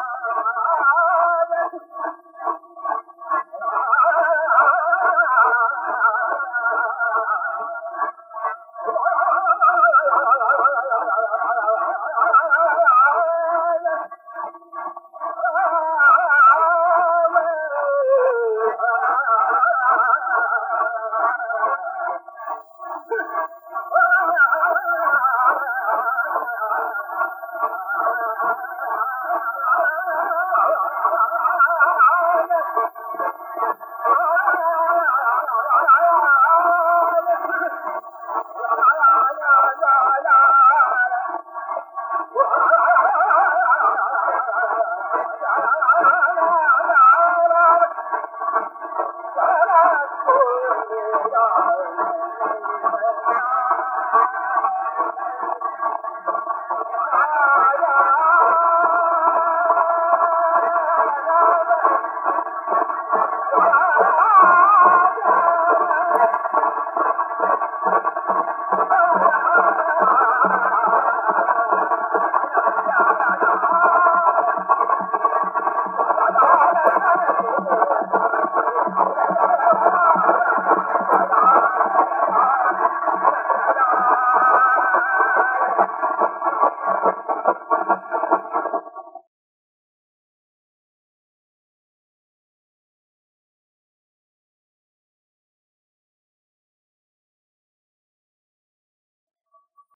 र